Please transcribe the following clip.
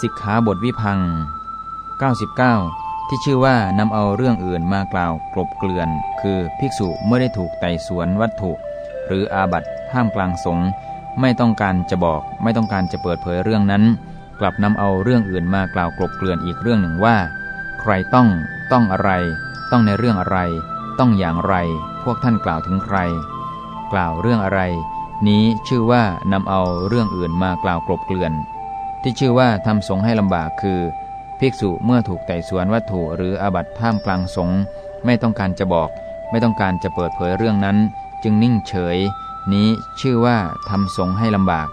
สิกขาบทวิพัง 99 ที่ชื่อว่านำเอาเรื่องอื่นมากล่าวกลบเกลื่อน คือภิกษุเมื่อได้ถูกไต่สวนวัตถุ หรืออาบัตห้ามกลางสงฆ์ไม่ต้องการจะบอกไม่ต้องการจะเปิดเผยเรื่องนั้น กลับนำเอาเรื่องอื่นมากล่าวกลบเกลื่อนอีกเรื่องหนึ่งว่า ใครต้อง ต้องอะไร ต้องในเรื่องอะไร ต้องอย่างไร พวกท่านกล่าวถึงใคร กล่าวเรื่องอะไร นี้ชื่อว่านำเอาเรื่องอื่นมากล่าวกลบเกลื่อน ที่ชื่อว่าทำสงให้ลำบากคือ ภิกษุเมื่อถูกไต่สวนวัตถุหรืออาบัติท่ามกลางสงไม่ต้องการจะบอก ไม่ต้องการจะเปิดเผยเรื่องนั้น จึงนิ่งเฉย นี้ชื่อว่าทำสงให้ลำบาก